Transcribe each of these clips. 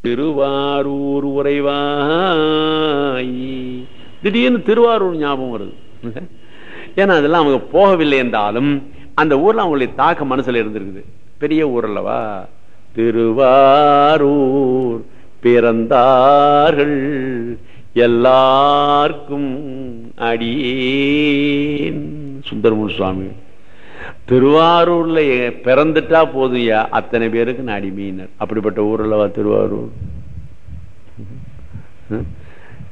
திருவாரூர் உறைவாய். திடீர்னு திருவாரூர் ஞாபகம் வருது. ஏன்னா அதெல்லாம் அவங்க போகவில்லை என்றாலும் அந்த ஊர்ல அவங்களுடைய தாக்க மனசுல இருந்திருக்குது. பெரிய ஊர் அல்லவா? திருவாரூர் பிறந்தார்கள் எல்லாருக்கும் அடியேன். சுந்தரமூர் சுவாமி. திருவாரூர்ல பிறந்துட்டா போதுயா அத்தனை பேருக்கு நான் அடிமையினர். அப்படிப்பட்ட ஊர் திருவாரூர்.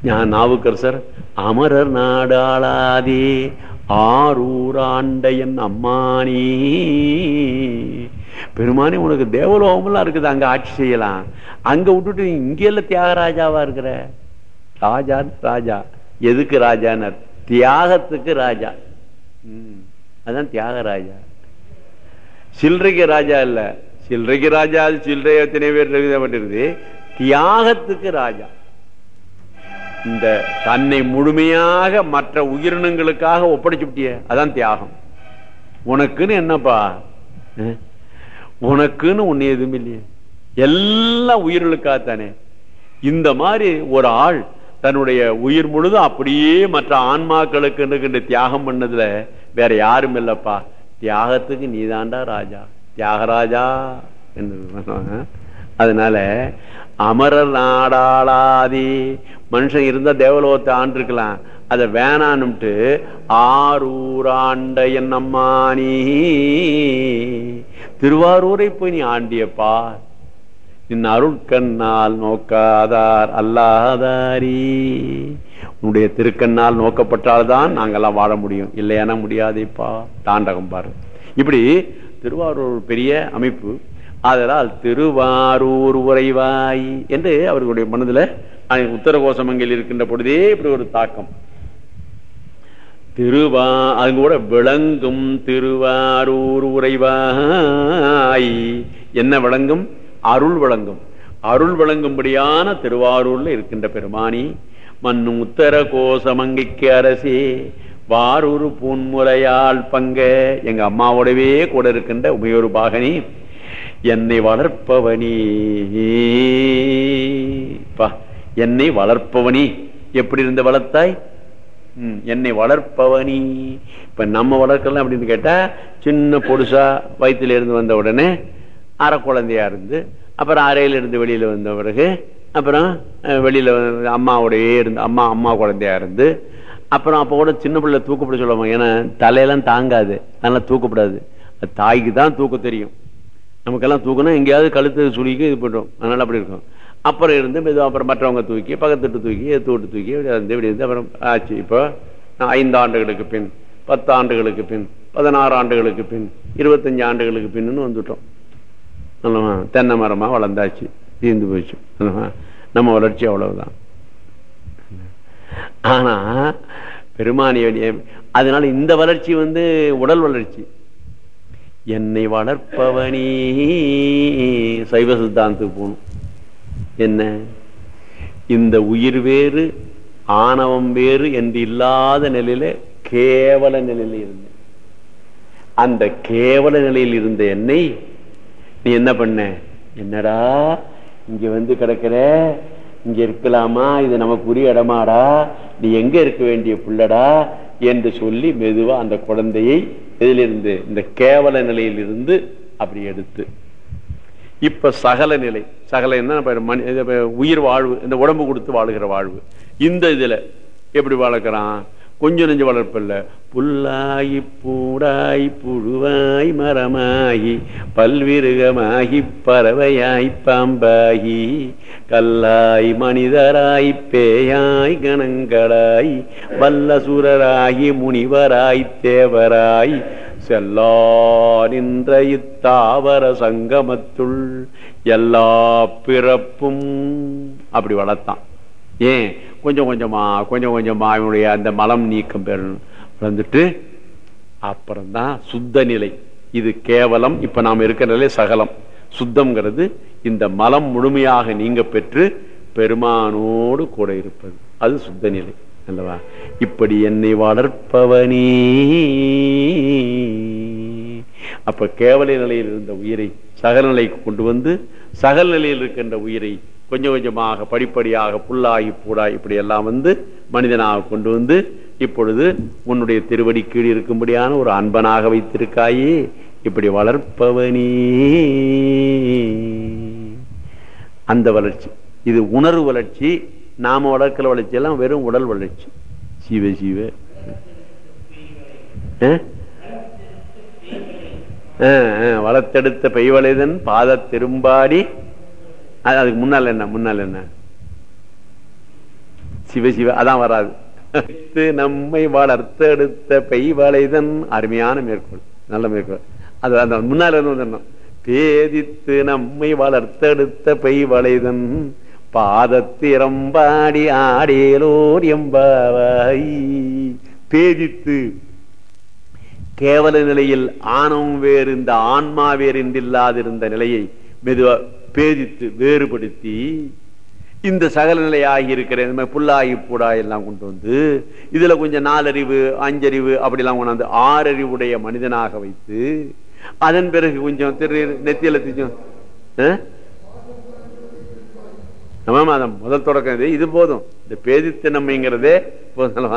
ஞான் நாவுக்கரசர் அமரர் நாடாளாதே ஆரூராண்டையன் அம்மானி. பெருமானி உனக்கு தேவலோகமெல்லாம் இருக்குது அங்க ஆட்சி செய்யலாம். அங்க விட்டுட்டு இங்கெல்லாம் தியாகராஜாவா இருக்கிற? ராஜா ராஜா. எதுக்கு ராஜானர்? தியாகத்துக்கு ராஜா. உம் அதான் தியாகராஜா. சில்லறைக்கு ராஜா இல்ல. சில்லறைக்கு ராஜா அது சில்லறை எத்தனை பேர் எழுதப்பட்டிருக்கு தியாகத்துக்கு ராஜா. இந்த தன்னை முழுமையாக மற்ற உயிரினங்களுக்காக ஒப்படைச்சுட்டிய அதான் தியாகம். உனக்குன்னு என்னப்பா? உனக்குன்னு ஒன்னு எதுவும் இல்லையே. எல்லாம் உயிர்களுக்காகத்தானே. இந்த மாதிரி ஒரு ஆள் தன்னுடைய உயிர் முழுதும் அப்படியே மற்ற ஆன்மாக்களுக்கு தியாகம் பண்ணதுல வேற யாரும் இல்லப்பா. தியாகத்துக்கு நீதாண்டா ராஜா. தியாகராஜா என்று அதனால அமரர் நாடாளாதி மனுஷன் இருந்தா தேவலோகத்தை ஆண்டிருக்கலாம். அதை வேணான்னுட்டு ஆரூராண்ட என்னம்மா நீ. திருவாரூரை போய் நீ ஆண்டியப்பா. நின் அருட்கண்ணால் நோக்காதார் அல்லாதாரி. உன்னுடைய திருக்கண்ணால் நோக்கப்பட்டால்தான் நாங்கெல்லாம் வாழ முடியும். இல்லையானா முடியாதேப்பா. தாண்டகம் பாரு. இப்படி திருவாரூர் பெரிய அமைப்பு. அதனால் திருவாரூர் உறைவாய் என்று அவர்களுடைய மனதில் உத்தரகோசமங்கில் இருக்கின்ற பொழுதே இப்படி ஒரு தாக்கம். திருவா அது கூட விளங்கும் திருவாரூர் உறைவாய். என்ன விளங்கும்? அருள் விளங்கும் அருள் விளங்கும்படியான திருவாரூர்ல இருக்கின்ற பெருமானி மண்ணும் உத்தர கோசமங்கைக்கு அரசே வாரூர் பூன்முறையால் பங்க எங்க அம்மாவோடவே கூட இருக்கின்ற உமையொரு பாகனி என்னை வளர்ப்பவனி. என்னை வளர்ப்பவனி. எப்படி இருந்த வளர்த்தாய் என்னை வளர்ப்பவனி. இப்ப நம்ம வளர்க்கலாம் அப்படின்னு கேட்டா சின்ன பொடுசா வயிற்றுல இருந்து வந்த உடனே அரை குழந்தையா இருந்து அப்புறம் அறையிலிருந்து வெளியில வந்த பிறகு அப்புறம் வெளியில அம்மாவோடையே இருந்து அம்மா அம்மா குழந்தையா இருந்து அப்புறம் அப்போ கூட சின்ன பிள்ளை தூக்கப்பட சொல்லுவாங்க. ஏன்னா தலையெல்லாம் தாங்காது. அதனால தூக்கப்படாது. தாய்க்கு தான் தூக்க தெரியும். நமக்கெல்லாம் தூக்கணும் எங்கேயாவது கழுத்து சுழிக்கு இது பண்ணுறோம் அதனால அப்படி இருக்கும். அப்புறம் இருந்து மெதுவாக அப்புறம் மற்றவங்க தூக்கி பக்கத்துட்டு தூக்கி தூட்டு தூக்கி இப்படி இருந்து இப்படி இருந்து அப்புறம் ஆச்சு. இப்போ ஐந்து ஆண்டுகளுக்கு பின் பத்து ஆண்டுகளுக்கு பின் பதினாறு ஆண்டுகளுக்கு பின் இருபத்தஞ்சு ஆண்டுகளுக்கு பின்னு வந்துட்டோம். தென்னை மரமாக வளர்ந்தாச்சு தீர்ந்து போச்சு. நம்ம வளர்ச்சி அவ்வளவுதான். ஆனா பெருமானிய அதனால இந்த வளர்ச்சி வந்து உடல் வளர்ச்சி. என்னை வளர்ப்பவனி சைவ சித்தாந்தத்துக்கு போகணும். என்ன? இந்த உயிர் வேறு ஆணவம் வேறு என்று இல்லாத நிலையில கேவல நிலையில் இருந்தேன். அந்த கேவல நிலையில் இருந்த என்னை நீ என்ன பண்ண? என்னடா? இங்க வந்து கிடக்கிற? இங்க இருக்கலாமா? இது நமக்கு உரிய இடமாடா. நீ எங்க இருக்க வேண்டிய புள்ளடா? என்று சொல்லி மெதுவா அந்த குழந்தையை இதிலிருந்து இந்த கேவல நிலையிலிருந்து அப்படி எடுத்து. இப்ப சகல நிலை. சகல என்ன? உயிர் வாழ்வு இந்த உடம்பு கொடுத்து வாழுகிற வாழ்வு. இந்த இதுல எப்படி வளர்க்குறான்? கொஞ்சம் நெஞ்சு வளர்ப்பில்ல புல்லாயி பூடாய் புழுவாய் மரமாகி பல்விருகமாகி பறவையாய் பாம்பாகி கல்லாய் மனிதராய் பேயாய் கணங்களாய் வல்லசுரராகி முனிவராய் தேவராய் செல்லா நின்ற இத்தாவர சங்கமத்துள் எல்லா பிறப்பும் அப்படி வளர்த்தான். ஏன்? கொஞ்சம் கொஞ்சமா கொஞ்சம் கொஞ்சமா அவனுடைய அந்த மலம் நீக்கம் பெறணும் வந்துட்டு அப்புறம்தான் சுத்த நிலை. இது கேவலம் இப்ப நாம் இருக்கிற நிலை சகலம். சுத்தம்ங்கிறது இந்த மலம் முழுமையாக நீங்க பெற்று பெருமானோடு கூட இருப்பது. அது சுத்த நிலை அல்லவா? இப்படி என்னை வளர்ப்பவனே. அப்ப கேவல நிலையில் இருந்த உயிரை சகல நிலைக்கு கொண்டு வந்து சகல நிலையில் இருக்கின்ற உயிரை கொஞ்சம் கொஞ்சமாக படிப்படியாக புல்லாகி பூடாய் இப்படி எல்லாம் வந்து மனிதனாக கொண்டு வந்து இப்பொழுது உன்னுடைய திருவடி கீழ் இருக்கும்படியான ஒரு அன்பனாக வைத்திருக்காயே. இப்படி வளர்ப்பவனே அந்த வளர்ச்சி. இது உணர்வு வளர்ச்சி. நாம வளர்க்கிற வளர்ச்சி எல்லாம் வெறும் உடல் வளர்ச்சி. சிவ சிவ. வளர்த்தெடுத்த பெய்வளைதன் பாத திரும்பாடி அது- அதுக்கு முன்னால் என்ன முன்னால் என்ன? சிவ சிவ அதான் வராது. வைத்து நம்மை வளர்த்தெடுத்த பெய்வளைதன் அருமையான மேற்கோள் நல்ல மேற்கோள். அது அந்த முன்னால் என்ன பேதித்து நம்மை வளர்த்தெடுத்த பெய்வளைதன் பாதத்திரம்பாடி ஆடேலோர் எம்பாவாய் பேதித்து கேவல நிலையில் ஆணவம் வேறு இந்த ஆன்மா வேறு இல்லாதிருந்த நிலையை மெதுவா பேதித்து வேறுபடுத்தி இந்த சகல நிலையாகி இருக்கிற இந்த மாதிரி புல்லாகி பூடா எல்லாம் கொண்டு வந்து இதுல கொஞ்சம் நாலறிவு அஞ்சறிவு அப்படிலாம் கொண்டாந்து ஆறறிவுடைய மனிதனாக வைத்து அதன் பிறகு கொஞ்சம் திரு நெத்தியில கொஞ்சம் ஆமாம் அதான் முதல் தொடக்கம் இது. இது போதும். இந்த பேதித்து நம்மைங்கிறதே போதும்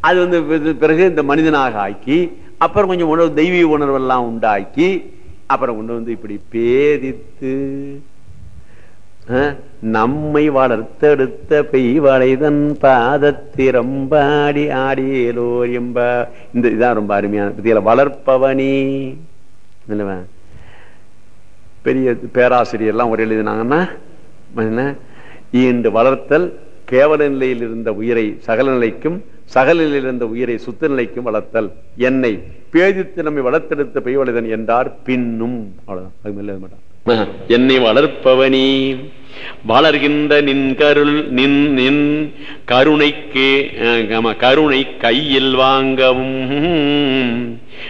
அது வந்து பிறகு இந்த மனிதனாக ஆக்கி அப்புறம் கொஞ்சம் உணர்வு தெய்வீக உணர்வெல்லாம் உண்டாக்கி அப்புறம் கொண்டு வந்து இப்படி பேதித்து நம்மை வளர்த்தெடுத்த பெய்வளைதன் பாதத்திரம்பாடி ஆடியேலோ எம்ப இந்த இதான் ரொம்ப அருமையான பத்தியில வளர்ப்பவனி. பெரிய பெரிய பேராசிரியர்லாம் ஒரு எழுதினாங்கன்னா என்ன? வளர்த்தல் கேவல நிலையில் இருந்த உயிரை சகல நிலைக்கும் சகல நிலையில் இருந்த உயிரை சுத்த நிலைக்கும் வளர்த்தல். என்னை பேதித்து நம்மை வளர்த்தெடுத்த பெய்வளைதன் என்றார். பின்னும் அவ்வளவுதான். மாட்டான். என்னை வளர்ப்பவனே வளர்கின்ற நின் கருள் நின் நின் கருணைக்கு கருணை கையில் வாங்கவும்.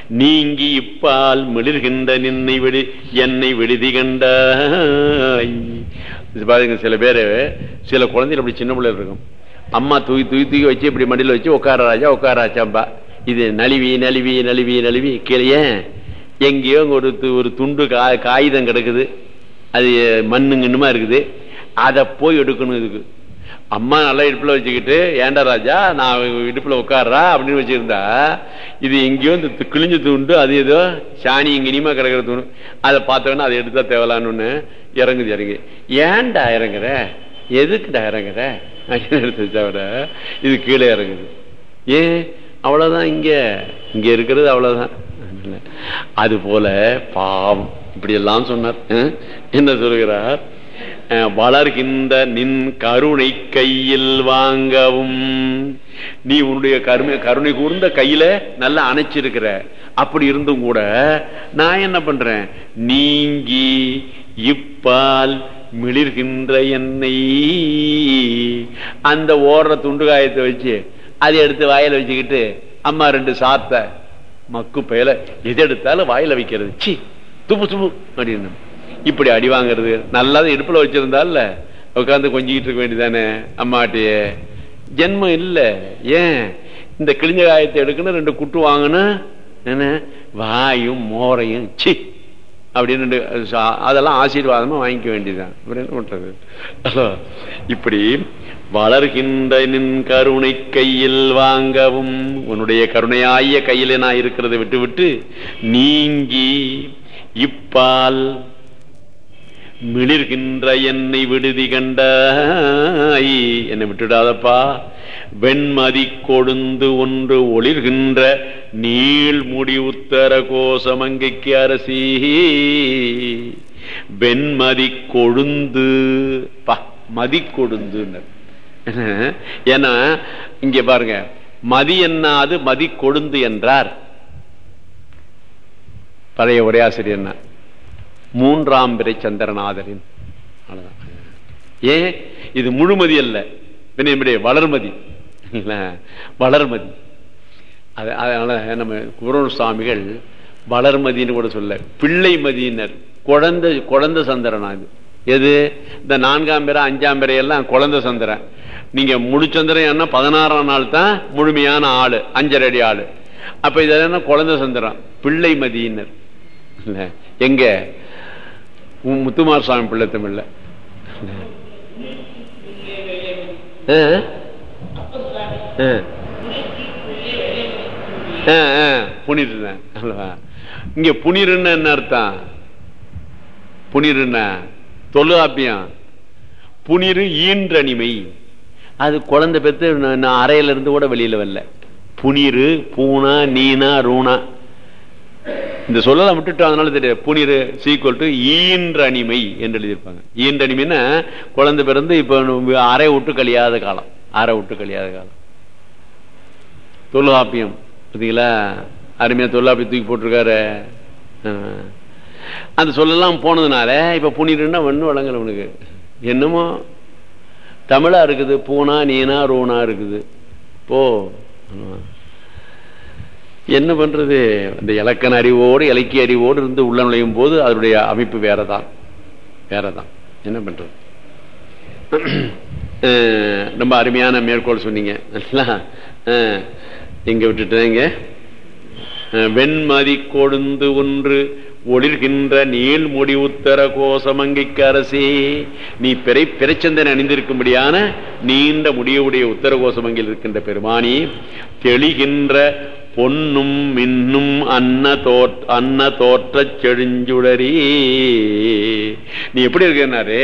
நீங்கி இப்பால் மிளிர்கின்ற நின்னை விடு என்னை விடுதி கண்டாய் பாருங்க சில பேர் சில குழந்தைகள் அப்படி சின்ன பிள்ளைகள் இருக்கும். அம்மா தூக்கி தூக்கி தூக்கி வச்சு இப்படி மடியில் வச்சு உட்கார ராஜா உட்கார ராஜாம்பா இது நழுவி நழுவி நழுவி நழுவி கீழே எங்கேயோ ஒரு து- ஒரு துண்டு கா- காகிதம் கிடக்குது. அது மண்ணுங்கன்னுமா இருக்குது. அதை போய் எடுக்கணும் இதுக்கு. அம்மா நல்லா இடுப்புல வச்சுக்கிட்டு ஏண்டா ராஜா நான் இடுப்புல உட்கார்றா? அப்படின்னு வச்சிருந்தா இது எங்கேயோ இந்த து- கிழிஞ்ச துண்டு அது ஏதோ சாணி இங்கினியமா கிடக்கிற துண்டு. அதை பார்த்தோன்னா அதை எடுத்தா தேவலான்னு இறங்குது இறங்கி. ஏன்டா இறங்குற? எதுக்குடா இறங்குற? எடுத்து வச்சா விட இது கீழே இறங்குது. ஏன்? அவ்வளவுதான் இங்க. இங்க இருக்கிறது அவ்வளவுதான். அது போல பாவம். இப்படி எல்லாம் சொன்னார் என்ன சொல்கிறார்? வளர்கின்ற நின் கருணை கையில் வாங்கவும். நீ உன்னுடைய கருணை கருணை கூர்ந்த கையில நல்லா அணைச்சிருக்கிற. அப்படி இருந்தும் கூட நான் என்ன பண்றேன்? நீங்கி இப்பால் மிளிர்கின்ற என்னை. அந்த ஓடுற துண்டு காயத்தை வச்சு அதை எடுத்து வாயில வச்சுக்கிட்டு அம்மா ரெண்டு சாத்த மக்கு பயல எது எடுத்தாலும் வாயில வைக்கிறது. சி துப்பு துப்பு அப்படின்னு இப்படி அடி வாங்குறது நல்லா இடுப்புல வச்சிருந்தால உட்காந்து கொஞ்சிக்கிட்டு இருக்க வேண்டியதானே அம்மாட்டிய. ஜென்மம் இல்லை ஏன்? இந்த கிழிஞ்ச காயத்தை எடுக்கணும் ரெண்டு குட்டு வாங்கணும் என்ன? வாயும் மோரையும் சி. அப்படின்னு அதெல்லாம் ஆசீர்வாதமா வாங்கிக்க வேண்டியதுதான். அப்படின்னு பண்றது இப்படி வளர்கின்ற நின் கருணை கையில் வாங்கவும் உன்னுடைய கருணையாய கையில நான் இருக்கிறதை விட்டு விட்டு நீங்கி இப்பால் மிளிர்கின்ற என்னை விடுதி கண்டாய். என்னை விட்டுடாதப்பா. வெண்மதி கொழுந்து ஒன்று ஒளிர்கின்ற நீள் முடி உத்தர கோசமங்கைக்கு அரசி. வெண்மதி கொழுந்து பா மதி கொழுந்து ஏன்னா இங்க பாருங்க. மதி என்னாது மதி கொழுந்து என்றார். பழைய உரையாசிரியர் என்ன? மூன்றாம் பிறை சந்திரநாதரின். ஏன் இது முழுமதி அல்ல. என்னுடைய வளர்மதி. வளர்மதி. அது அதனால நம்ம குரோன் சுவாமிகள் வளர்மதின்னு கூட சொல்ல பிள்ளை மதியினர் குழந்தை குழந்தை சந்திரனா இது. எது? இந்த நான்காம் பிறை அஞ்சாம் பிறை எல்லாம் குழந்தை சந்திரன். நீங்க முடிச்சந்திரன் என்ன? பதினாறாம் நாள் தான் முழுமையான ஆளு அஞ்சரை அடி ஆளு. அப்ப இது என்ன? குழந்தை சந்திரன். பிள்ளை மதியினர் எங்க? முத்துமார் சுவாமி பிள்ளை தமிழ்ல. அல்லவா? இங்க புனிருன்னு என்ன அர்த்தம்? புனிருன்னா தொழுகாப்பியம் புனிரு ஈன்றனிமை அது குழந்தை பெற்று நான் நான் அறையில இருந்து கூட வெளியில வரல. புனிரு பூனா நீனா ரூனா. இந்த சொல்லலாம் விட்டுட்டு அதனால தெரியாது. புனிரு சீக்குவல் டு அணிமை என்று எழுதியிருப்பாங்க. ஈன்றனிமைன்னா குழந்தை பிறந்து இப்ப அரை விட்டு கழியாத காலம். அரை விட்டு கழியாத காலம். தொல்காப்பியம். பார்த்தீங்களா? அருமையா தொல்லாப்பியம் தூக்கி போட்டிருக்காரு. அந்த சொல்லலாம் போனதுனால இப்ப புனிருன்னா ஒண்ணு வழங்கல உனக்கு. என்னமோ? தமிழா இருக்குது பூனா நீனா ரூனா இருக்குது. போ. என்ன பண்றது? அந்த இலக்கண அறிவோடு இலக்கிய அறிவோடு இருந்து உள்ள நுழையும் போது அதனுடைய அமைப்பு வேறதான். வேறதான். என்ன பண்றது? ரொம்ப அருமையான மேற்கோள் சொன்னீங்க. இங்க விட்டுட்டேங்க வெண்மதி கொழுந்து ஒன்று ஒளிர்கின்ற நீள் முடி உத்தர கோசமங்கைக்கு அரசே நீ பிறை பிறைச்சந்தன் அணிந்திருக்கும்படியான நீண்ட முடியவுடைய உத்தர கோசமங்கில் இருக்கின்ற பெருமானி தெளிகின்ற பொன்னும் மின்னும் அன்ன தோற் அன்ன தோற்றச் செழுஞ்சுடரி நீ எப்படி இருக்கனாரு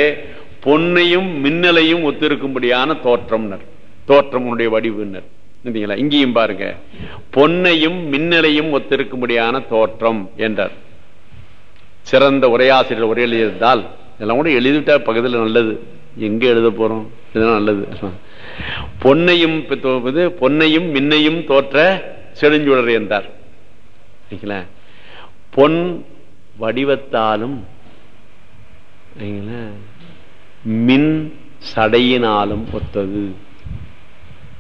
பொன்னையும் மின்னலையும் ஒத்திருக்கும்படியான தோற்றம்னர். தோற்றம் உன்னுடைய வடிவுனர் இல்லைங்களா இங்கேயும் பாருங்க. பொன்னையும் மின்னலையும் ஒத்திருக்கும்படியான தோற்றம் என்றார். சிறந்த உரையாசிரியர் உரை எழுதியிருந்தால் இதெல்லாம் கூட எழுதிட்டா பகுதியில் நல்லது. எங்க எழுத போறோம்? இதெல்லாம் நல்லது. பொன்னையும் பொன்னையும் மின்னையும் தோற்ற செழுஞ்சுடர் என்றார். பொன் வடிவத்தாலும் மின் சடையினாலும் ஒத்தது.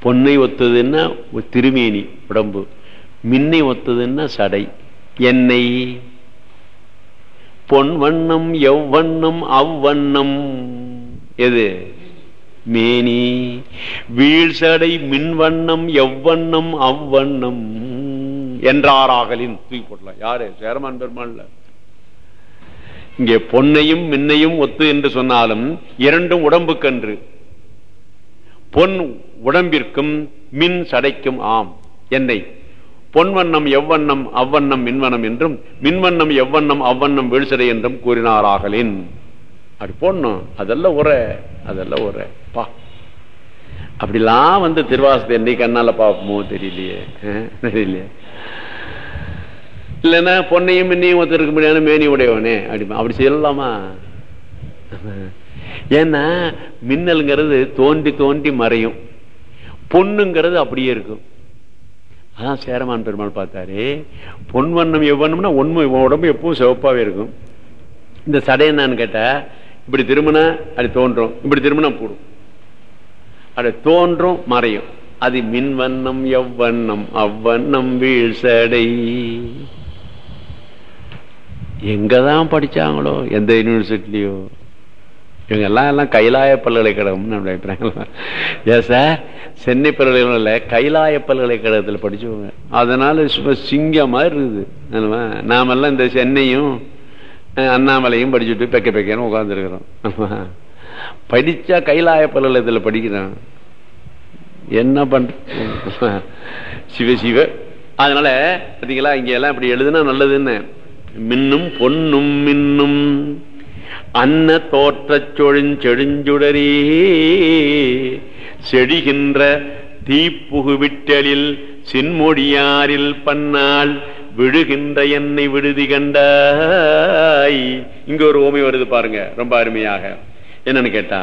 பொன்னை ஒத்ததுன்னா திருமேனி உடம்பு. மின்னை ஒத்ததுன்னா சடை. எண்ணெய் பொன் வண்ணம் எவ்வண்ணம் அவ்வண்ணம். எது? மேனி. வீழ்சடை மின்வண்ணம் எவ்வண்ணம் அவ்வண்ணம் என்றாராகலின் தூக்கி போடலாம் யாரு? சேரமான் பெருமாள் இங்கே பொன்னையும் மின்னையும் ஒத்து என்று சொன்னாலும் இரண்டும் உடம்புக்கன்று. பொன் உடம்பிற்கும் மின் சடைக்கும் ஆம். என்னை? பொன்வண்ணம் எவ்வண்ணம் அவ்வண்ணம் மின்வண்ணம் என்றும் மின்வண்ணம் எவ்வண்ணம் அவ்வண்ணம் வீழ்சடை என்றும் கூறினாராகலின். அப்படி போடணும். அதெல்லாம் உரை. அதெல்லாம் உரை. பா. அப்படிலாம் வந்து திருவாசத்தை என்னைக்கு கண்ணால பார்ப்போமோ தெரியலையே. தெரியலையே. இல்லைன்னா பொன்னையும் மின்னையும் ஒருத்தருக்கு முடியாது மேனி உடையவனே. அப்படி அப்படி செய்யலாமா? ஏன்னா மின்னல்ங்கிறது தோண்டி தோண்டி மறையும். பொண்ணுங்கிறது அப்படியே இருக்கும். அதான் சேரமான் பெருமாள் பார்த்தாரு. பொன் வண்ணம் எவ்வண்ணம்னா உண்மை உடம்பு எப்பவும் சிவப்பாகவே இருக்கும். இந்த சடையை என்னன்னு கேட்டால் இப்படி திரும்பினா அது தோன்றும். இப்படி திரும்பினா போடும் அது தோன்றும் மறையும். அது மின்வண்ணம் எவ்வண்ணம் அவ்வண்ணம் வீழ்சடை. எங்கதான் படிச்சாங்களோ எந்த யூனிவர்சிட்டிலயோ இவங்க எல்லாம் எல்லாம் கைலாய பல்கலைக்கழகம் நினைக்கிறாங்க சார்? சென்னை பல்கலைக்கழகம் கைலாய பல்கலைக்கழகத்தில் படிச்சவங்க. அதனால சிங்கம் மாதிரி இருக்குது. நாமெல்லாம் இந்த சென்னையும் அண்ணாமலையும் படிச்சுட்டு பெக்க பெக்கன்னு உட்காந்துருக்கிறோம் படிச்சா கைலாய பல்கலைக்கழகத்தில் படிக்கிறான்? என்ன பண்ற சிவ சிவ. அதனால பாத்தீங்களா இங்க எல்லாம் இப்படி எழுதுனா நல்லதுன்னு. மின்னும் பொன்னும் மின்னும். அன்ன தோற்றச் சொழுஞ்செழுஞ்சுடரே செடிகின்ற தீப்புகு விட்டலில் சின்மொழியாரில் பன்னாள். விழுகின்ற என்னை விடுதி கண்டாய். இங்க ஒரு ஓமை வருது பாருங்க ரொம்ப அருமையாக. என்னன்னு கேட்டா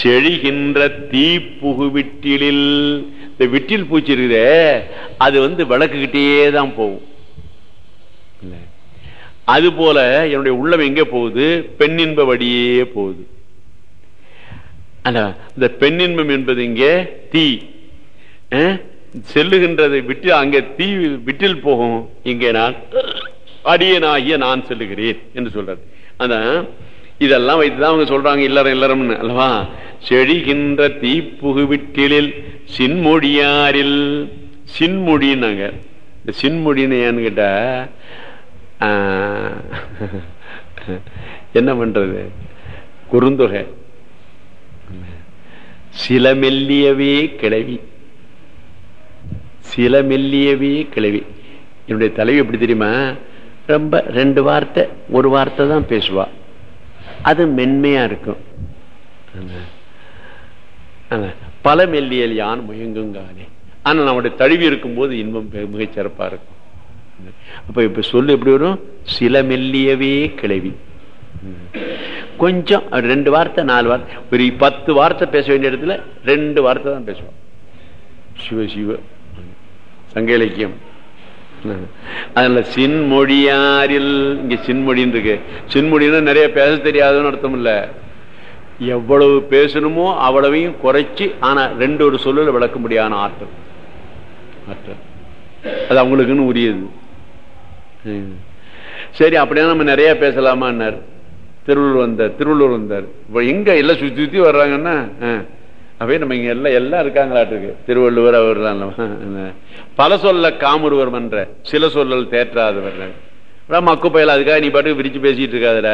செழிகின்ற தீப்புகுவிட்டிலில் இந்த விட்டில் பூச்சி இருக்குதே அது வந்து விளக்குக்கிட்டே தான் போகும். அது போல என்னுடைய உள்ளம் எங்க போகுது? பெண்ணின்ப வழியே போகுது. இந்த பெண்ணின்பம் என்பது இங்கே தீ. செல்லுகின்றது விட்டு அங்கே தீ விட்டில் போகும். இங்கே நான் அடியனாகிய நான் செல்லுகிறேன் என்று சொல்றாரு. அதான் இதெல்லாம் வைத்துதான் அவங்க சொல்றாங்க இல்லறம் இல்லறம்னு அல்லவா? செழிகின்ற தீப்புகு விட்டிலில் சின்மொழியாரில் சின்மொழின்னாங்க இந்த சின்மொழின்னு ஏன்னு கேட்டா என்ன பண்றது? குறுந்தொகை. சில மெல்லியவே கிளவி. சில மெல்லியவே கிளவி. என்னுடைய தலைவி எப்படி தெரியுமா? ரொம்ப ரெண்டு வார்த்தை ஒரு வார்த்தை தான் பேசுவா. அது மென்மையா இருக்கும். பல மெல்லியல் யான் முயங்குங்கானே. ஆனா நம்முடைய தழுவி இருக்கும் போது இன்பம் மிகச் சிறப்பா இருக்கும். அப்ப இப்ப சொல்லு எப்படி வரும்? சில மெல்லியவே கிளவி. கொஞ்சம் ரெண்டு வார்த்தை நாலு வார்த்தை. ஒரு பத்து வார்த்தை பேச வேண்டிய இடத்துல ரெண்டு வார்த்தை தான் பேசுவோம் சிவ சிவ. சங்க இலக்கியம் அதனால சின்மொழியாரில் இங்க சின்மொழின்னு இருக்கு சின்மொழின்னா நிறைய பேச தெரியாதுன்னு அர்த்தம் இல்ல எவ்வளவு பேசணுமோ அவ்வளவையும் குறைச்சி ஆனா ரெண்டு ஒரு சொல்லில் விளக்க முடியாத ஆற்றல். ஆற்றல். அது அவங்களுக்குன்னு உரியது. சரி அப்படியே நம்ம நிறைய பேசலாமான்னாரு. திருவள்ளூர் வந்தார் திருவள்ளூர் வந்தார். இப்போ எங்க எல்லாம் சுத்தி சுத்தி வர்றாங்கன்னா அப்படியே நம்ம இங்க எல்லாம் எல்லாம் இருக்காங்களாட்டுருக்கு திருவள்ளுவர் அவர் பல சொல்ல காமுருவர் மன்ற சில சொல்லல் தேற்றாதவர். மக்கு பயல அதுக்காக நீ பாட்டுக்கு விரிச்சு பேசிட்டு இருக்காதுல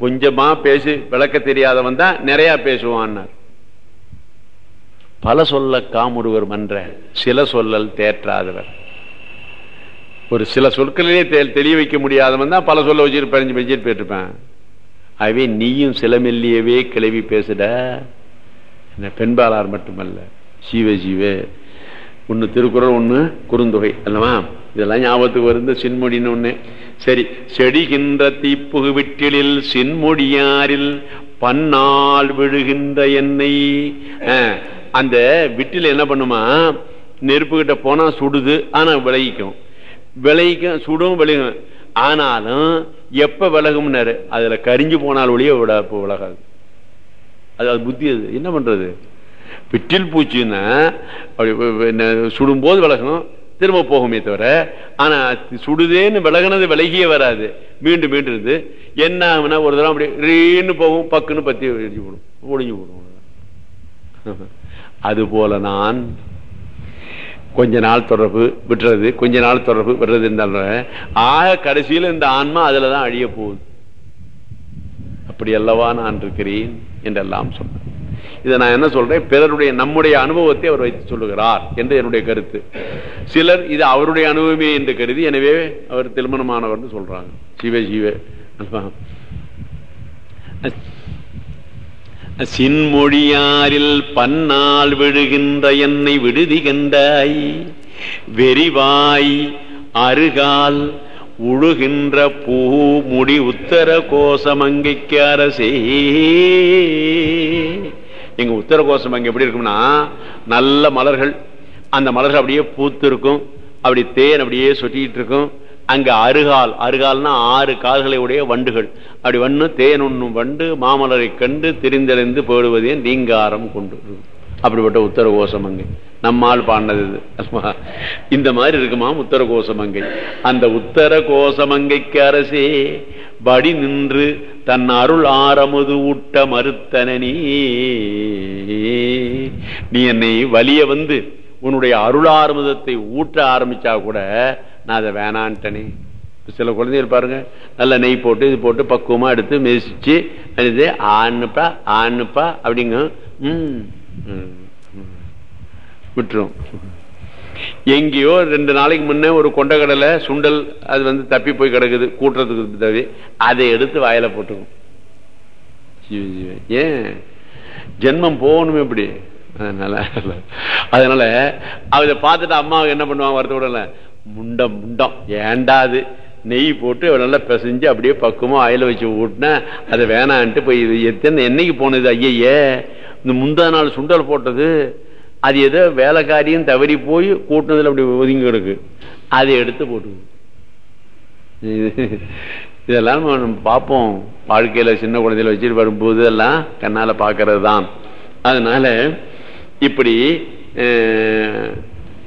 கொஞ்சமா பேசி விளக்க தெரியாதவன் தான் நிறைய பேசுவான்னார் பல சொல்ல காமுருவர் மன்ற சில சொல்லல் தேற்றாதவர். ஒரு சில சொற்களிலே தெளிய வைக்க முடியாதவன் தான் பல சொல்ல வச்சுட்டு பதினஞ்சு பேசிட்டு போயிட்டுருப்பேன் ஆகவே நீயும் சிலமில்லியவே கிளவி பேசுட. பெண்பாளார் மட்டுமல்ல. சீவ சீவ ஒன்று திருக்குறள் ஒன்று குறுந்தொகை. அல்லவா? இதெல்லாம் ஞாபகத்துக்கு வருந்த சின்மொழின்னு ஒன்று சரி செடிகின்ற தீப்புகு விட்டிலில் சின்மொழியாரில் பன்னால் விழுகின்ற எண்ணெய் அந்த விட்டில் என்ன பண்ணுமா? நெருப்புக்கிட்ட போனால் சுடுது ஆனால் விளைவிக்கும் விளைவிக்கும் சுடும் விளையும் ஆனாலும் எப்போ விலகும்னாரு? அதில் கரிஞ்சு போனால் ஒளிய விட விலகாது. அது அது புத்தி அது. என்ன பண்றது? பிட்டில் பூச்சின்னா சுடும்போது விலகணும் திரும்ப போகுமே தவிர ஆனா சுடுதேன்னு விலகினது விலகியே வராது. மீண்டும் மீண்டும் இருந்து என்ன ஆகுனா ஒரு தடவை அப்படி ரீன்னு போகும் பக்குன்னு பத்தி எரிஞ்சு போடும் ஒழிஞ்சு போடும். அது போல நான் கொஞ்ச நாள் தொடர்பு விட்டுறது கொஞ்ச நாள் தொடர்பு விடுறது இருந்தாலும் ஆக கடைசியில் இந்த ஆன்மா அதுலதான் அழிய போகுது. அப்படி அல்லவா நான் இருக்கிறேன்? என்றெல்லாம் சொன்னேன் இதை நான் என்ன சொல்றேன்? பிறருடைய நம்முடைய அனுபவத்தை அவர் வைத்து சொல்லுகிறார் என்று என்னுடைய கருத்து. சிலர் இது அவருடைய அனுபவமே என்று கருதி எனவே அவர் திருமணமானவர் சொல்றாங்க. சிவ சிவ சின்மொழியாரில் பன்னால் விழுகின்ற என்னை விடுதி கண்டாய். வெறிவாய் அருகால் உழுகின்ற பூ முடி உத்தர கோசமங்கைக்கு அரசே. எங்க உத்தர கோசமங்கை எப்படி இருக்கும்னா நல்ல மலர்கள். அந்த மலர்கள் அப்படியே பூத்து இருக்கும் அப்படி தேன் அப்படியே சொட்டிட்டு இருக்கும் அங்க அருகால் அருகால்னா ஆறு கால்களை உடைய வண்டுகள். அப்படி வண்ணு தேன் உண்ணும் வண்டு மாமலரை கண்டு தெரிந்தடைந்து போடுவதே நீங்காரம் கொண்டு. அப்படிப்பட்ட உத்தர கோசமங்கை நம்மால் பாடினது இந்த மாதிரி இருக்குமா உத்தர கோஷமங்கை அந்த உத்தர கோஷமங்கைக்கு அரசே படி நின்று தன் அருள் ஆரமுது ஊட்ட மறுத்தனி நீ. என்னை வலிய வந்து உன்னுடைய அருளாரமுதத்தை ஊட்ட ஆரம்பிச்சா கூட நான் அதை வேணான்ட்டனே. சில குழந்தைகள் பாருங்க நல்ல நெய் போட்டு இது போட்டு பக்குவமா எடுத்து மெதிச்சு இது ஆண்ப்பா அப்படிங்க. ம். விட்டுரும். எங்கேயோ ரெண்டு நாளைக்கு முன்னே ஒரு கொண்டக்கடலை சுண்டல் அது வந்து தப்பி போய் கிடக்குது கூட்டுறதுக்கு தவி அதை எடுத்து வாயில போட்டுக்கும். ஏன்? ஜென்மம் போகணும் எப்படி அதனால அதனால அதை பார்த்துட்டு அம்மாவுக்கு என்ன பண்ணுவாங்க வரது விடல. முண்டம் முண்டம். ஏண்டாது நெய் போட்டு நல்லா பிசைஞ்சு அப்படியே பக்குவமாக ஆயில வச்சு ஊட்டினா அதை வேணான்ட்டு போய் இது எத்தனை என்னைக்கு போனது ஐயையே? இந்த முந்தா நாள் சுண்டல் போட்டது அது ஏதோ வேலைக்காரியும் தவறி போய் கூட்டினதில் அப்படி ஒதுங்கி கிடக்கு. அதை எடுத்து போட்டு இதெல்லாம் நம்ம பார்ப்போம். வாழ்க்கையில சின்ன குழந்தையில வச்சுட்டு வரும்போது எல்லாம் கண்ணால பார்க்கறது தான் அதனால இப்படி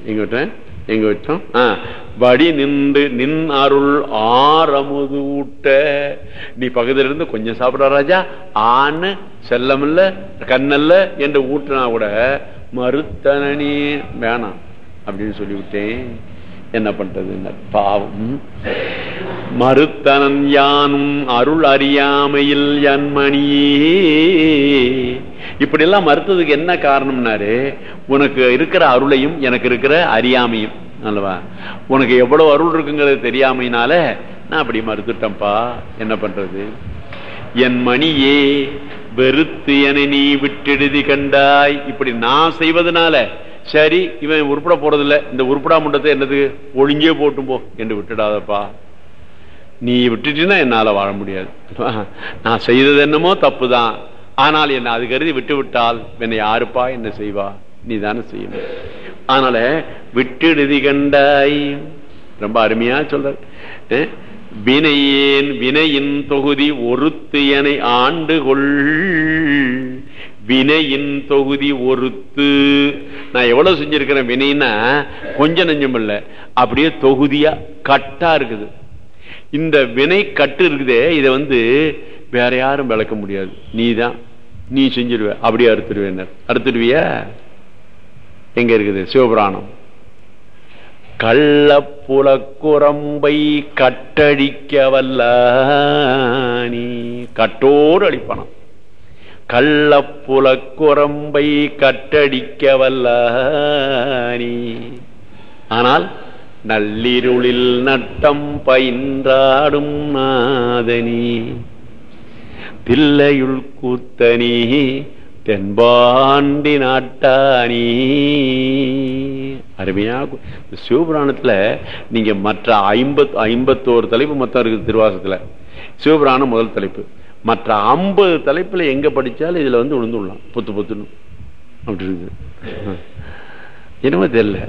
எங்க விட்டேன்? எங்க விட்டோம்? வடி நின்று நின் அருள் ஆரமுது ஊட்ட நீ பக்கத்துல இருந்து கொஞ்சம் சாப்பிட ராஜா. ஆன்னு செல்லமில்ல கண்ணல்ல என்று ஊட்டினா கூட மறுத்தனி வேணாம் அப்படின்னு சொல்லிவிட்டேன். என்ன பண்றது? பாவம். மறுத்தனன் யானும் அருள் அறியாமையில் என்மணியே. இப்படி எல்லாம் மறுத்ததுக்கு என்ன காரணம்னாரு? உனக்கு இருக்கிற அருளையும் எனக்கு இருக்கிற அறியாமையும். அல்லவா? உனக்கு எவ்வளவு அருள் இருக்குங்கிறது தெரியாமையினால நான் அப்படி மறுத்துட்டேன்ப்பா. என்ன பண்றது? என் மணியே வெறுத்து என நீ விட்டெழுதி கண்டாய். இப்படி நான் செய்வதனால சரி இவன் உருப்பட போறதில்ல. இந்த உருப்படா முண்டத்தை என்னது? ஒழுங்கே போட்டும் போ என்று விட்டுடாதப்பா. நீ விட்டுட்டீன்னா என்னால வாழ முடியாது. நான் செய்தது என்னமோ தப்பு தான் ஆனால் என்ன அது கருதி விட்டு விட்டால் என்னை யாருப்பா என்ன செய்வா? நீ தானே செய்யணும். அதனால விட்டெழுதி கண்டாய். ரொம்ப அருமையா சொல்ற வினையேன் வினையின் தொகுதி ஒருத்து என ஆண்டு கொள் வினையின் தொகுதி ஒருத்து. நான் எவ்வளவு செஞ்சிருக்கிறேன் வினைன்னா கொஞ்சம் நெஞ்சம் இல்ல. அப்படியே தொகுதியா கட்டா இருக்குது. இந்த வினை கட்டு இருக்குதே இதை வந்து வேற யாரும் விளக்க முடியாது. நீதான். நீ செஞ்சிருவ. அப்படியே அறுத்துருவேன் அறுத்துடுவியா? எங்க இருக்குது? சிவபுராணம். கள்ளப்புலக்குரம்பை கட்டடிக்க வல்ல நீ கட்டோடு அடிப்பணம். கள்ளப்புலக்குரம்பை கட்டடிக்க வல்ல நீ ஆனால் நள்ளிருளில் நட்டம் பயின்றாடும் நாதனி. தில்லையுள் கூத்தனி தென்பாண்டி நாட்டானி அருமையா சிவபுராணத்துல நீங்க மற்ற ஐம்பத் ஐம்பத்தோரு தலைப்பு மொத்தம் இருக்குது திருவாசத்துல. சிவபுராணம் முதல் தலைப்பு. மற்ற ஐம்பது தலைப்புல எங்க படிச்சாலும் இதுல வந்து விழுந்துடலாம் பொத்து பொத்துன்னு. அப்படி இருக்குது. என்னமோ தெரியல.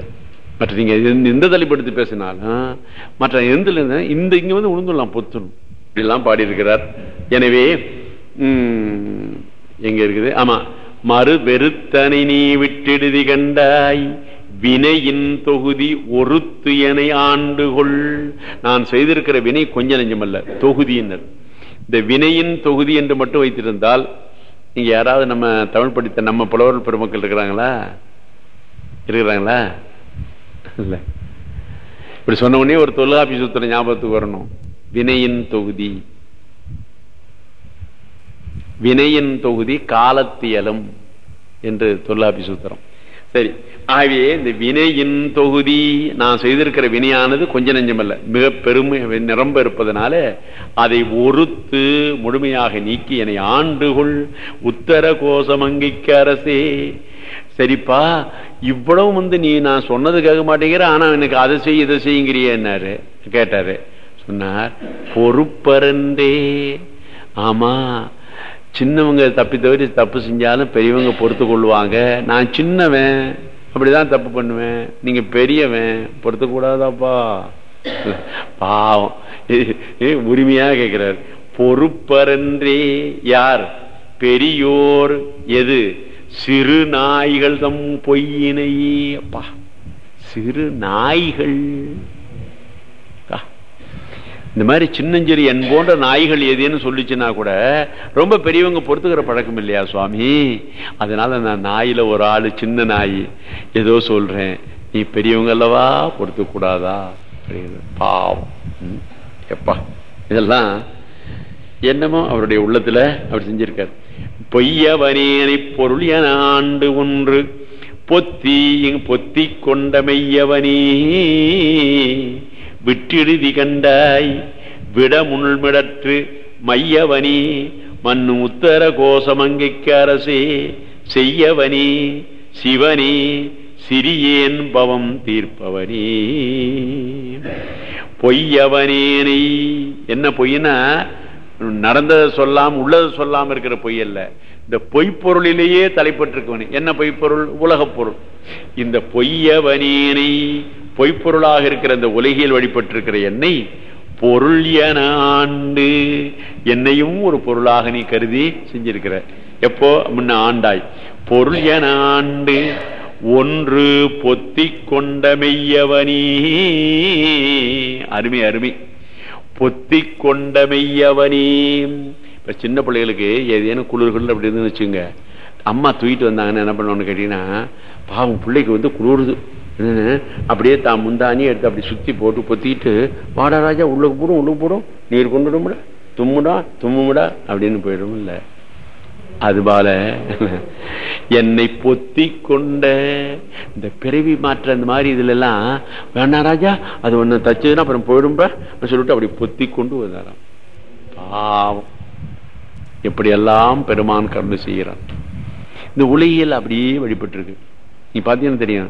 மற்ற நீங்க எந்த- தலைப்பு எடுத்து பேசினாலும் மற்ற எந்த இந்த இங்க வந்து விழுந்துடலாம் பொத்துணும் இப்படிலாம் பாடியிருக்கிறார். எனவே உம், எங்க இருக்குது? ஆமா. மறு வெறுத்தனை நீ விட்டெடுதி கண்டாய். வினையின் தொகுதி ஒருத்து என ஆண்டுகொள். நான் செய்திருக்கிற வினை கொஞ்ச நெஞ்சமல்ல தொகுதியினர் இந்த வினையின் தொகுதி என்று மட்டும் வைத்திருந்தால் நீங்க யாராவது நம்ம தமிழ் படித்த நம்ம புலவர் பெருமக்கள் இருக்கிறாங்களா? இருக்கிறாங்களா? இல்ல. இப்படி சொன்ன உடனே ஒரு தொல்லாபி சூத்திர ஞாபகத்துக்கு வரணும். வினையின் தொகுதி வினையின் தொகுதி காலத்தியலும் என்று தொல்லாபி சூத்திரம். சரி ஆகவே இந்த வினையின் தொகுதி நான் செய்திருக்கிற வினையானது கொஞ்ச நெஞ்சமல்ல. மிக பெருமை நிரம்ப இருப்பதனால அதை ஒருத்து முழுமையாக நீக்கி என்னை ஆண்டுகொள் உத்தர கோசமங்கிக்கு அரசே. சரிப்பா இவ்வளவு வந்து நீ நான் சொன்னது கேட்க மாட்டேங்கிற ஆனா எனக்கு அதை செய்ய இதை செய்யுங்கிறியாரு கேட்டாரு. சொன்னார் பொறுப்பருந்தே ஆமா சின்னவங்க தப்பி தவிர தப்பு செஞ்சாலும் பெரியவங்க பொறுத்து கொள்வாங்க நான் சின்னவன் அப்படிதான் தப்பு பண்ணுவேன். நீங்க பெரியவன் பொறுத்து கூடாதாப்பா பாவம். ஏ- உரிமையா கேட்கிறார் பொறுப்பரன்றே யார்? பெரியோர் எது? சிறு நாய்கள் தம் பொய்யினையே. அப்பா சிறு நாய்கள். இந்த மாதிரி சின்னஞ்சிறு என் போன்ற நாய்கள் எதுன்னு சொல்லிச்சுன்னா கூட ரொம்ப பெரியவங்க பொறுத்துக்கிற பழக்கம் இல்லையா சுவாமி? அதனால நான் நாயில ஒரு ஆள் சின்ன நாய். ஏதோ சொல்றேன். நீ பெரியவங்க அல்லவா? பொறுத்து கூடாதா? அப்படிங்கிறது. பாவம். எப்பா. இதெல்லாம் என்னமோ அவருடைய உள்ளத்துல அவர் செஞ்சிருக்கார். பொய்யவனேனை பொருள் என ஆண்டு ஒன்று பொத்தி பொத்தி கொண்ட மெய்யவனே. விட்டெழுதி கண்டாய் விட முள்மிடற்று மையவனே மண்ணு உத்தர கோசமங்கைக்கு அரசே செய்யவனே சிவனே சிறியேன் பவம் தீர்ப்பவனே. பொய்யவனேனை என்ன பொய்னா நடந்ததை சொல்லாம உள்ளதை சொல்லாம இருக்கிற பொய் அல்ல இந்த பொய்ப்பொருளிலேயே தலைப்பட்டிருக்கவனே. என்ன பொய்ப்பொருள்? உலகப் பொருள். இந்த பொய்யவனேனை பொய்ப்பொருளாக இருக்கிற இந்த உலகில் வழிபட்டிருக்கிற என்னை பொருள் என ஆண்டு. என்னையும் ஒரு பொருளாக நீ கருதி செஞ்சிருக்கிற. எப்போ? முன்ன ஆண்டாய். பொருள் என ஆண்டு ஒன்று பொத்தி கொண்ட மெய்யவனே. அருமை அருமை. பொத்தி கொண்ட மெய்யவனே. இப்ப சின்ன பிள்ளைகளுக்கு ஏதேனும் குளிர்கள் அப்படி இருந்து வச்சுங்க அம்மா தூக்கிட்டு வந்தாங்கன்னு என்ன பண்ணுவோம்னு கேட்டீங்கன்னா பாவம் பிள்ளைக்கு வந்து குளிருது. அப்படியே தான் முந்தானி எடுத்து அப்படி சுத்தி போட்டு பொத்திட்டு வாடா ராஜா உள்ளுக்கு போடும் உள்ளுக்கு போடும் நீர் கொண்டு விடுமுடா தும்முடா தும்முடா அப்படின்னு போயிடும் இல்ல அதுபால என்னை பொத்தி கொண்ட இந்த பிறவி மாற்ற அந்த மாதிரி இதுல எல்லாம் வேணா ராஜா அது ஒண்ணு தச்சதுன்னா அப்புறம் போயிடும்பா. சொல்லிட்டு அப்படி பொத்தி கொண்டு வந்தாராம். பாவம். எப்படியெல்லாம் பெருமான் கருணை செய்கிறான். இந்த உலகியல் அப்படியே வழிபட்டு இருக்கு நீ பார்த்தீங்கன்னா தெரியும்?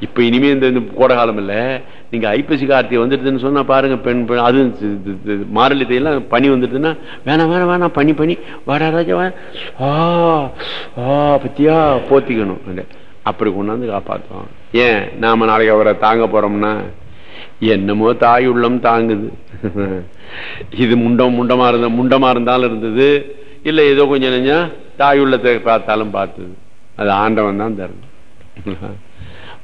இப்ப இனிமே இந்த இந்த கோடை காலம் இல்ல. நீங்க ஐப்பசி கார்த்திகை வந்துடுதுன்னு சொன்னா பாருங்க பெண் பெண் அது இது- பனி வந்துடுதுன்னா வேணாம் வேணாம் வேணாம் பனி பனி வாடா ராஜா ஆ ஆ பத்தியா போத்திக்கணும் அப்படி. கொண்டாந்து காப்பாத்துவோம் ஏன்? நாம நாளைக்கு அவரை தாங்க போறோம்னா என்னமோ தாய் உள்ளம் தாங்குது. இது முண்டம் முண்டமா இருந்த முண்டமா இருந்தாலும் இருந்தது. இல்லை ஏதோ கொஞ்சம் நெஞ்சம் தாய் உள்ளத்தை பார்த்தாலும் பார்த்தது. அது ஆண்டவன் தான் தரணும்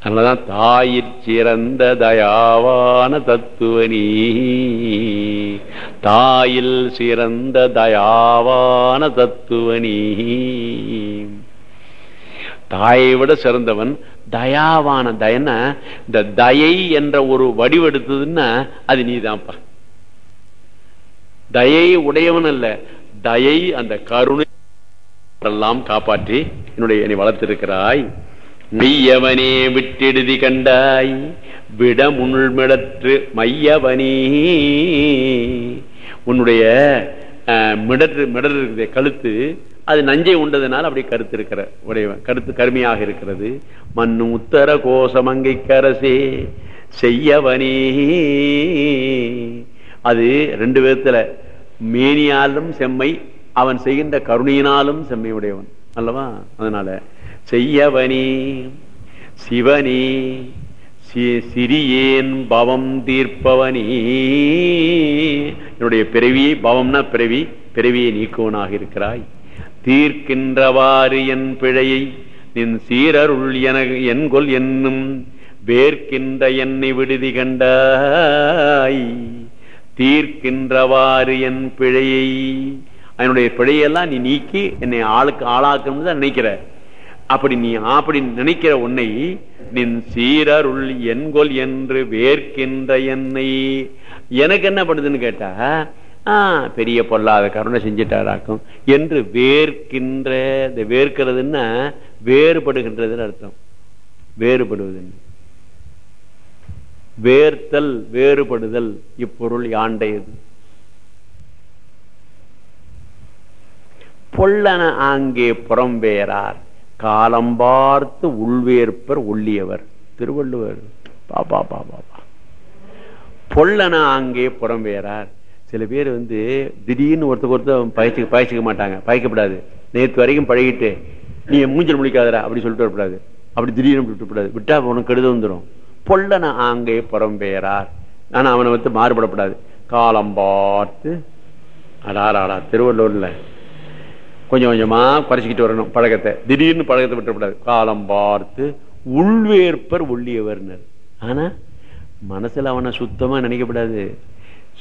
அதனாலதான் தாயிற் சிறந்த தயாவான தத்துவனி தாயில் சிறந்த தயாவான தத்துவனி தாயை விட சிறந்தவன் தயாவான தயன இந்த தயை என்ற ஒரு வடிவெடுத்ததுன்னா அது நீதான்ப்பா. தயை உடையவன் அல்ல. தயை அந்த கருணை எல்லாம் காப்பாற்றி என்னுடைய என்னை வளர்த்திருக்கிறாய். மெய்யவனே விட்டெடுதி கண்டாய். விட முள்மிடற்று மையவனே. உன்னுடைய மிடற்று மிடர் இருக்கிற கழுத்து அது நஞ்சை உண்டதுனால அப்படி கருத்து இருக்கிற உடையவன் கருத்து கருமையாக இருக்கிறது. மண்ணு உத்தர கோசமங்கை கரசே. செய்யவனே. அது ரெண்டு விதத்துல மேனியாலும் செம்மை அவன் செய்கின்ற கருணையினாலும் செம்மையுடையவன். அல்லவா? அதனால செய்யவனே சிவனே சி- சிறியேன் பவம் தீர்ப்பவனே. என்னுடைய பிறவியை பவம்னா பிறவி பிறவியை நீக்குவனாக இருக்கிறாய். தீர்க்கின்றவாறு என் பிழையை நின் சீரருள் என என்கொல் என்னும் வேர்க்கின்ற என்னை விடுதி கண்டாய். தீர்க்கின்றவாறு என் பிழையை என்னுடைய பிழையெல்லாம் நீ நீக்கி என்னை ஆளுக்கு ஆளாக்கணும்னு தான் நினைக்கிற. அப்படி நீ அப்படி நினைக்கிற உன்னை நின் சீரருள் என்கொல் என்று வேர்க்கின்ற என்னை. எனக்கு என்ன பண்ணுதுன்னு கேட்டா பெரிய பொல்லாத கருணை செஞ்சிட்டாராக்கும். என்று வேர்க்கின்ற இந்த வேர்க்கிறதுன்னா வேறுபடுகின்றதுன்னு அர்த்தம். வேறுபடுவதுன்னு. வேர்த்தல் வேறுபடுதல் இப்பொருள் யாண்டையது பொல்லன ஆங்கே புறம்பேறார். காலம் பார்த்து உள்வேற்பர் ஒள்ளியவர் திருவள்ளுவர். பாப்பா பாப்பா பா பொல்லன ஆங்கே புறம்பேறார். சில பேர் வந்து திடீர்னு ஒருத்தருக்கு ஒருத்தர் பயிற்சி பயிற்சிக்க மாட்டாங்க. பயக்கப்படாது. நேற்று வரைக்கும் பழகிட்டு நீ மூஞ்சல் முடிக்காதரா அப்படி சொல்லிட்டு வரக்கூடாது. அப்படி திடீர்னு விட்டுப்படாது விட்டா உனக்கு கெடுதல் வந்துடும் பொல்லன ஆங்கே புறம்பேறார். ஆனா அவனை வந்து மாறுபடப்படாது. காலம் பார்த்து அடாராடா திருவள்ளூர்ல கொஞ்சம் கொஞ்சமா குறைச்சிக்கிட்டு வரணும் பழக்கத்தை. திடீர்னு பழக்கத்தை விட்டுறக்கூடாது. காலம் பார்த்து உள்வேற்பர் ஒள்ளியவர்னர் ஆனா மனசுல அவனை சுத்தமா நினைக்கப்படாது.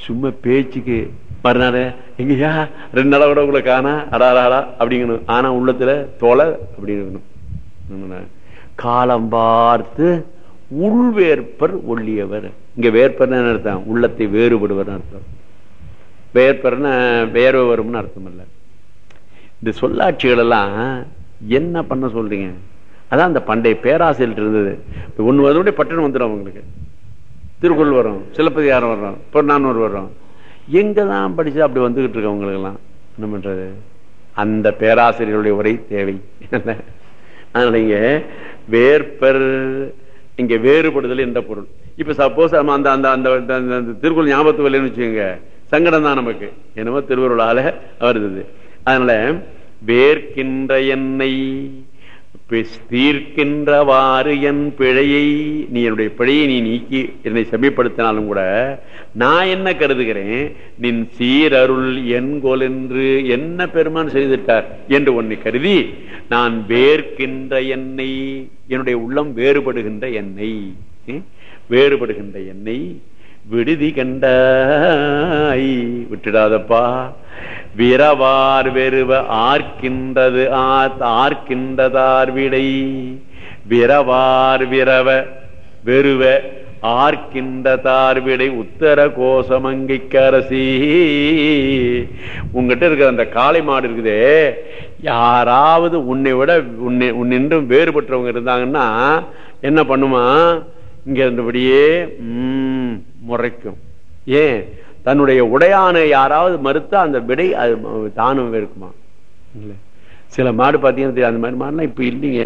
சும்மா பேச்சுக்கு மறுநாள் எங்கயா ரெண்டு நாளாக கூட உங்களை காணா அடாராடா அப்படிங்கணும். ஆனா உள்ளத்துல தொலை அப்படின்னு காலம் பார்த்து உள்வேற்பர் ஒள்ளியவர் இங்க வேற்பர் அர்த்தம்? உள்ளத்தை வேறுபடுவர் அர்த்தம். வேற்பர்னா வேர்வை வரும்னு அர்த்தம் இல்லை. இந்த சொல்லாட்சிகள் எல்லாம் என்ன பண்ண சொல்றீங்க? அதான் அந்த பண்டைய பேராசிரியர் இருந்தது. ஒன்று வருடைய பட்டணம் வந்துடும் அவங்களுக்கு. திருக்குறள் வரும் சிலப்பதிகாரம் வரும் பொன்னானூர் வரும். எங்கே தான் படிச்சு அப்படி வந்துகிட்டு இருக்கு அவங்களுக்கெல்லாம்? என்ன பண்ணுறது அந்த பேராசிரியருடைய உரை தேவை. அதனால இங்கே வேற்பர் இங்கே வேறுபடுதல் என்ற பொருள். இப்போ சப்போஸ் அந்த அந்த அந்த அந்த அந்த திருக்குறள் ஞாபகத்து வரலன்னு வச்சுக்கோங்க. சங்கடம் தான் நமக்கு. என்னமோ திருவருளால் வருது அதனால வேர்க்கின்ற என்னை தீர்க்கின்றவாறு என் பிழையை நீ என்னுடைய பிழையை நீ நீக்கி என்னை செம்மைப்படுத்தினாலும் கூட நான் என்ன கருதுகிறேன்? நின் சீரருள் என்கோல் என்று என்ன பெருமான் செய்துட்டார் என்று உன்னை கருதி நான் வேர்க்கின்ற என்னை என்னுடைய உள்ளம் வேறுபடுகின்ற என்னை வேறுபடுகின்ற என்னை விடுதி கண்டாய். விட்டுடாதப்பா. விரவார் வெறுவ ஆர்க்கின்றது ஆர்க்கின்றதார் விடை. விரவார் விரவ வெறுவ ஆர்க்கின்ற தார்விடை உத்தர கோசமங்கைக்கரசி உங்ககிட்ட இருக்கிற அந்த காளை மாடு இருக்குதே. யாராவது உன்னை விட உன்னை உன்னின்றும் வேறுபட்டவங்க இருந்தாங்கன்னா என்ன பண்ணுமா? இங்க இருந்தபடியே உம் முறைக்கும். ஏன்? தன்னுடைய உடையானை யாராவது மறுத்தா அந்த விடை அது தானும் இருக்குமா சில மாடு பார்த்தீங்கன்னா அந்த மாதிரி மாடுலாம் இப்ப இல்லைங்க.